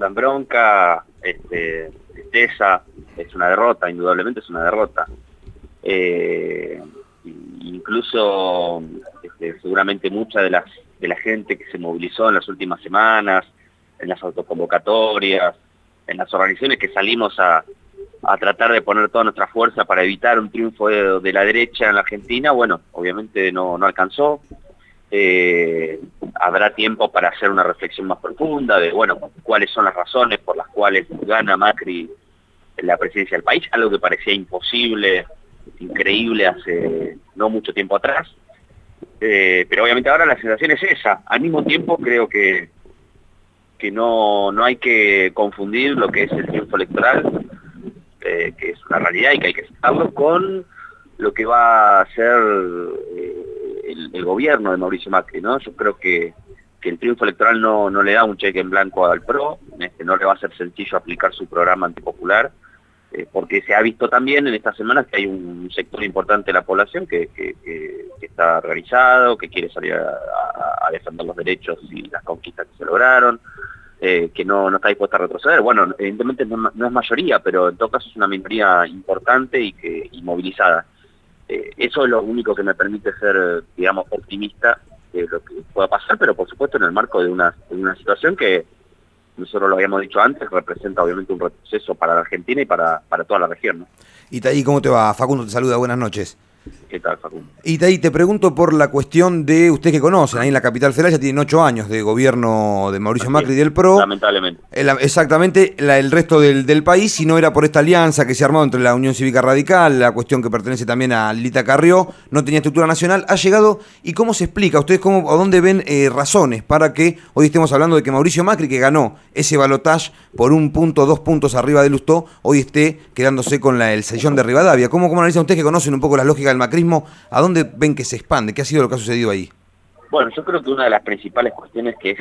dan bronca, este, tristeza, es una derrota, indudablemente es una derrota. Eh, incluso este, seguramente mucha de, la gente que se movilizó en las últimas semanas, en las autoconvocatorias, en las organizaciones que salimos a, a tratar de poner toda nuestra fuerza para evitar un triunfo de, la derecha en la Argentina, bueno, obviamente no, no alcanzó. Eh, habrá tiempo para hacer una reflexión más profunda de, bueno, cuáles son las razones por las cuales gana Macri la presidencia del país, algo que parecía imposible, increíble hace no mucho tiempo atrás. Eh, pero obviamente ahora la sensación es esa. Al mismo tiempo creo que, que no, no hay que confundir lo que es el triunfo electoral eh, que es una realidad y que hay que aceptarlo, con lo que va a ser eh, el, gobierno de Mauricio Macri, ¿no? Yo creo que, el triunfo electoral no, no le da un cheque en blanco al PRO, este, no le va a ser sencillo aplicar su programa antipopular, eh, porque se ha visto también en estas semanas que hay un sector importante de la población que, está organizado, que quiere salir a, defender los derechos y las conquistas que se lograron, eh, que no, está dispuesta a retroceder. Bueno, evidentemente no, es mayoría, pero en todo caso es una minoría importante y, que, movilizada. Eh, eso es lo único que me permite ser, digamos, optimista de lo que pueda pasar, pero por supuesto en el marco de una, de una situación que nosotros lo habíamos dicho antes, representa obviamente un retroceso para la Argentina y para, para toda la región. ¿no? Y ¿cómo te va? Facundo te saluda, buenas noches. ¿Qué tal, Facundo? Y te pregunto por la cuestión de, ustedes que conocen, ahí en la capital federal ya tienen ocho años de gobierno de Mauricio Macri y del PRO. Lamentablemente. exactamente, el resto del, país, si no era por esta alianza que se armó entre la Unión Cívica Radical, la cuestión que pertenece también a Lita Carrió, no tenía estructura nacional, ha llegado, ¿y cómo se explica? ¿Ustedes cómo, a dónde ven eh, razones para que hoy estemos hablando de que Mauricio Macri, que ganó ese balotaje por un punto, dos puntos arriba de Lustó, hoy esté quedándose con la, el sellón de Rivadavia? ¿Cómo, cómo analizan ustedes que conocen un poco la lógica del Macri? ¿a dónde ven que se expande? ¿Qué ha sido lo que ha sucedido ahí? Bueno, yo creo que una de las principales cuestiones que es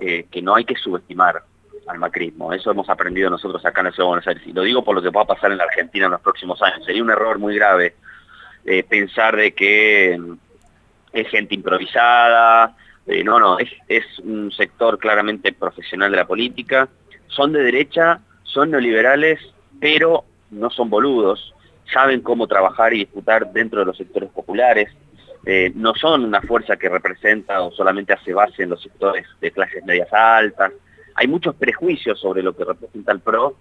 eh, que no hay que subestimar al macrismo. Eso hemos aprendido nosotros acá en el Ciudad de Buenos Aires. Y lo digo por lo que va a pasar en la Argentina en los próximos años. Sería un error muy grave eh, pensar de que mm, es gente improvisada. No, no, es, es un sector claramente profesional de la política. Son de derecha, son neoliberales, pero no son boludos saben cómo trabajar y disputar dentro de los sectores populares, eh, no son una fuerza que representa o solamente hace base en los sectores de clases medias altas. Hay muchos prejuicios sobre lo que representa el PRO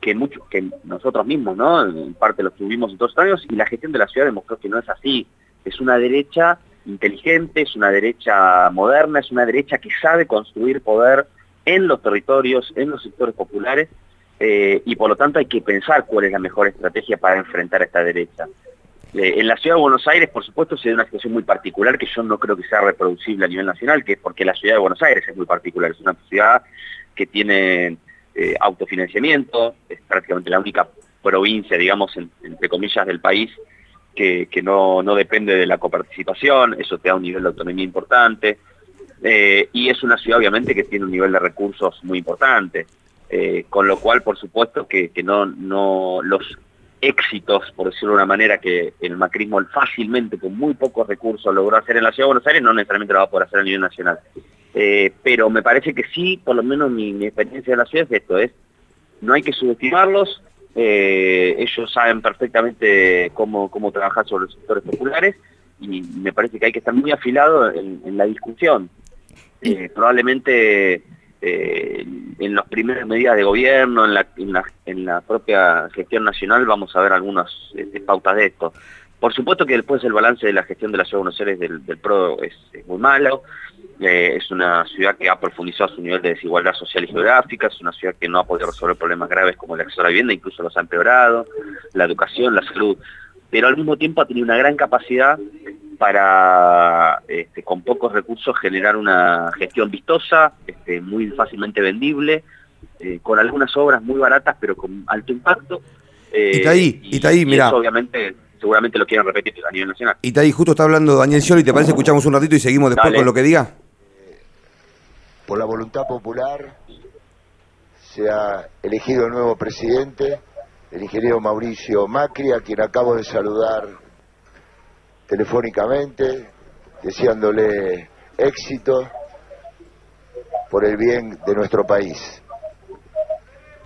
que, mucho, que nosotros mismos, ¿no? En parte los tuvimos en todos estos años y la gestión de la ciudad demostró que no es así. Es una derecha inteligente, es una derecha moderna, es una derecha que sabe construir poder en los territorios, en los sectores populares eh, y por lo tanto hay que pensar cuál es la mejor estrategia para enfrentar a esta derecha. Eh, en la ciudad de Buenos Aires, por supuesto, se da una situación muy particular que yo no creo que sea reproducible a nivel nacional, que es porque la ciudad de Buenos Aires es muy particular, es una ciudad que tiene eh, autofinanciamiento, es prácticamente la única provincia, digamos, entre comillas, del país que, no, no, depende de la coparticipación, eso te da un nivel de autonomía importante, y es una ciudad obviamente que tiene un nivel de recursos muy importante. Eh, con lo cual, por supuesto, que, no, no los éxitos, por decirlo de una manera, que el macrismo fácilmente, con muy pocos recursos, logró hacer en la Ciudad de Buenos Aires, no necesariamente lo va a poder hacer a nivel nacional. Eh, pero me parece que sí, por lo menos mi, experiencia en la ciudad es esto, es no hay que subestimarlos, eh, ellos saben perfectamente cómo, cómo trabajar sobre los sectores populares y me parece que hay que estar muy afilado en, la discusión. probablemente eh, en las primeras medidas de gobierno, en la, en la, propia gestión nacional, vamos a ver algunas este, pautas de esto. Por supuesto que después el balance de la gestión de la Ciudad de Buenos Aires del, PRO es, muy malo, eh, es una ciudad que ha profundizado su nivel de desigualdad social y geográfica, es una ciudad que no ha podido resolver problemas graves como el acceso a la vivienda, incluso los ha empeorado, la educación, la salud, pero al mismo tiempo ha tenido una gran capacidad para, este, con pocos recursos, generar una gestión vistosa, este, muy fácilmente vendible, eh, con algunas obras muy baratas, pero con alto impacto. Eh, y está ahí, y, está ahí, mira. obviamente, seguramente lo quieren repetir a nivel nacional. Y está ahí, justo está hablando Daniel Scioli, ¿te parece? Escuchamos un ratito y seguimos después con lo que diga. Por la voluntad popular se ha elegido el nuevo presidente, el ingeniero Mauricio Macri, a quien acabo de saludar telefónicamente, deseándole éxito por el bien de nuestro país.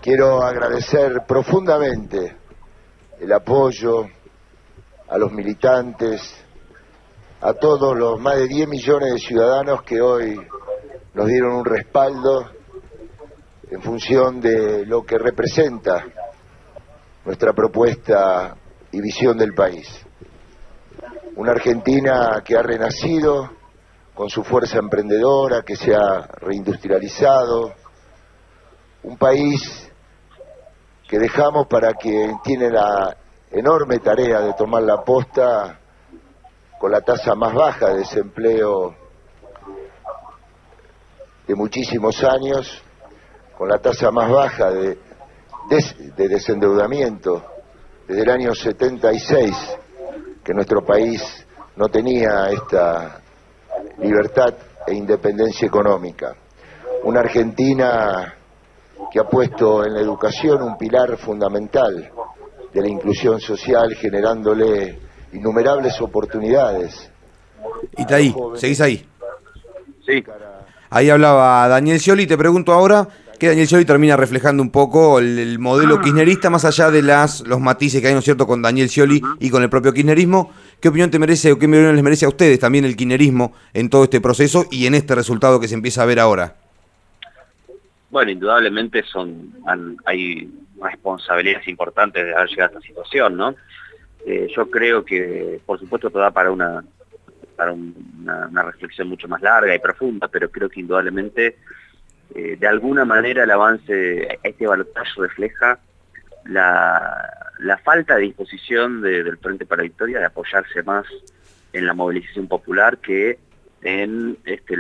Quiero agradecer profundamente el apoyo a los militantes, a todos los más de 10 millones de ciudadanos que hoy nos dieron un respaldo en función de lo que representa nuestra propuesta y visión del país. Una Argentina que ha renacido con su fuerza emprendedora, que se ha reindustrializado, un país que dejamos para quien tiene la enorme tarea de tomar la posta con la tasa más baja de desempleo de muchísimos años, con la tasa más baja de, de, desendeudamiento desde el año 76, que nuestro país no tenía esta libertad e independencia económica. Una Argentina que ha puesto en la educación un pilar fundamental de la inclusión social, generándole innumerables oportunidades. Y está ahí, seguís ahí. Sí. Ahí hablaba Daniel Scioli, te pregunto ahora que Daniel Scioli termina reflejando un poco el, modelo kirchnerista, más allá de las los matices que hay, ¿no es cierto?, con Daniel Scioli y con el propio kirchnerismo. ¿Qué opinión te merece o qué opinión les merece a ustedes también el kirchnerismo en todo este proceso y en este resultado que se empieza a ver ahora? Bueno, indudablemente son hay responsabilidades importantes de haber llegado a esta situación, ¿no? Eh, yo creo que, por supuesto, todo da para una para una, reflexión mucho más larga y profunda, pero creo que indudablemente, eh, de alguna manera, el avance, este balotaje refleja la, falta de disposición del Frente para la Victoria de apoyarse más en la movilización popular que en este,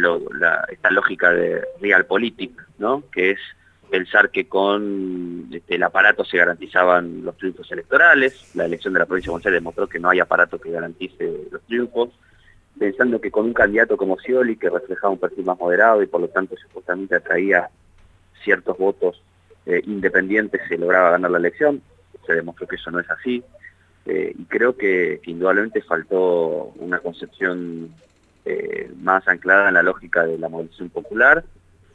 esta lógica de realpolitik, ¿no? que es pensar que con este, el aparato se garantizaban los triunfos electorales, la elección de la provincia de Buenos Aires demostró que no hay aparato que garantice los triunfos, pensando que con un candidato como Scioli, que reflejaba un perfil más moderado y por lo tanto supuestamente atraía ciertos votos eh, independientes, se lograba ganar la elección, se demostró que eso no es así, eh, y creo que indudablemente faltó una concepción eh, más anclada en la lógica de la movilización popular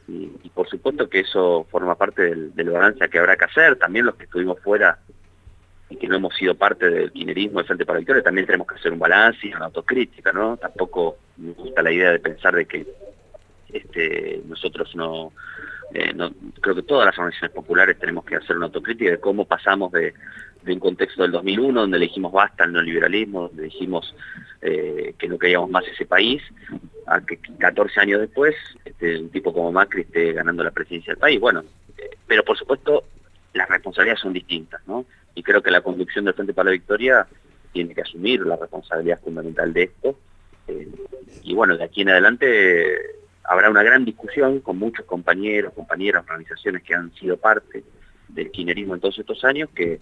y, por supuesto que eso forma parte del, del, balance que habrá que hacer, también los que estuvimos fuera y que no hemos sido parte del quinerismo de Frente para Victoria, también tenemos que hacer un balance y una autocrítica, ¿no? Tampoco me gusta la idea de pensar de que este, nosotros no, eh, no, creo que todas las organizaciones populares tenemos que hacer una autocrítica de cómo pasamos de, un contexto del 2001 donde le dijimos basta al neoliberalismo, donde dijimos eh, que no queríamos más ese país, a que 14 años después este, un tipo como Macri esté ganando la presidencia del país. Bueno, eh, pero por supuesto las responsabilidades son distintas, ¿no? Y creo que la conducción del Frente para la Victoria tiene que asumir la responsabilidad fundamental de esto. Eh, y bueno, de aquí en adelante habrá una gran discusión con muchos compañeros, compañeras, organizaciones que han sido parte del kinerismo en todos estos años, que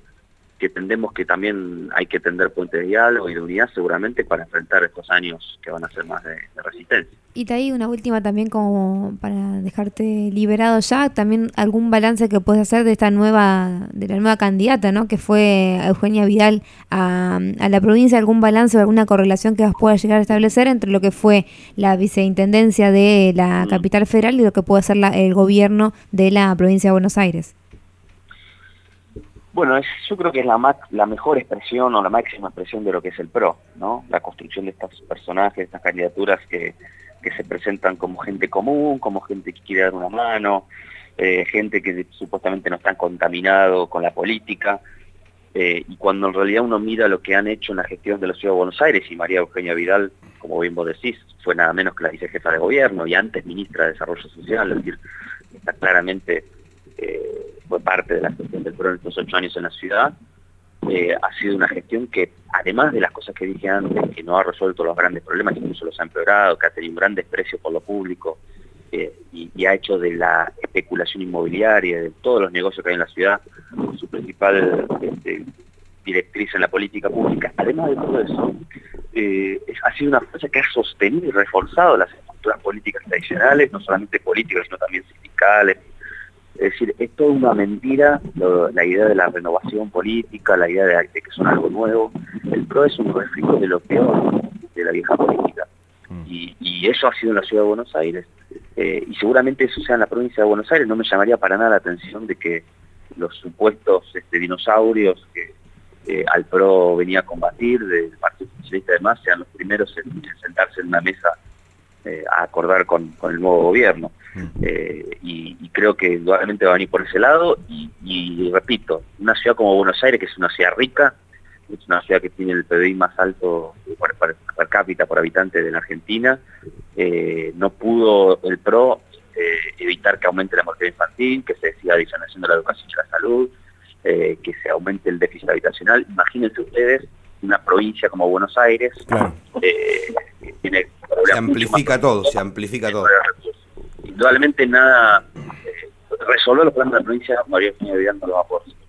que entendemos que también hay que tender puentes de diálogo y de unidad seguramente para enfrentar estos años que van a ser más de, resistencia. Y te hay una última también como para dejarte liberado ya, también algún balance que puedes hacer de esta nueva, de la nueva candidata, ¿no? Que fue Eugenia Vidal a, la provincia, algún balance o alguna correlación que pueda llegar a establecer entre lo que fue la viceintendencia de la mm. capital federal y lo que puede ser el gobierno de la provincia de Buenos Aires. Bueno, yo creo que es la, la mejor expresión o la máxima expresión de lo que es el PRO, ¿no? La construcción de estos personajes, estas candidaturas que, se presentan como gente común, como gente que quiere dar una mano, eh, gente que supuestamente no está contaminado con la política, eh, y cuando en realidad uno mira lo que han hecho en la gestión de la Ciudad de Buenos Aires, y María Eugenia Vidal, como bien vos decís, fue nada menos que la vicejefa de gobierno y antes ministra de Desarrollo Social, es decir, está claramente eh, fue parte de la gestión del PRO en estos ocho años en la ciudad, eh, ha sido una gestión que, además de las cosas que dije antes, que no ha resuelto los grandes problemas, incluso los ha empeorado, que ha tenido un gran desprecio por lo público eh, y, ha hecho de la especulación inmobiliaria, de todos los negocios que hay en la ciudad, su principal este, directriz en la política pública. Además de todo eso, ha sido una fuerza que ha sostenido y reforzado las estructuras políticas tradicionales, no solamente políticas, sino también sindicales, es decir, es toda una mentira la idea de la renovación política, la idea de, que son algo nuevo. El PRO es un reflejo de lo peor de la vieja política. Mm. Y, eso ha sido en la ciudad de Buenos Aires. Eh, y seguramente eso sea en la provincia de Buenos Aires. No me llamaría para nada la atención de que los supuestos este, dinosaurios que al PRO venía a combatir del Partido Socialista además sean los primeros en, sentarse en una mesa eh, a acordar con, el nuevo gobierno. Mm. Eh, y, creo que indudablemente va a venir por ese lado. Y, repito, una ciudad como Buenos Aires, que es una ciudad rica, es una ciudad que tiene el PBI más alto per, cápita por habitante de la Argentina, eh, no pudo el PRO evitar que aumente la mortalidad infantil, que se siga disminuyendo la educación y la salud, que se aumente el déficit habitacional. Imagínense ustedes una provincia como Buenos Aires, eh, tiene se amplifica todo, se amplifica todo. Indudablemente nada, eh, resolver los problemas de la provincia, María Eugenia Vidal no lo va a poder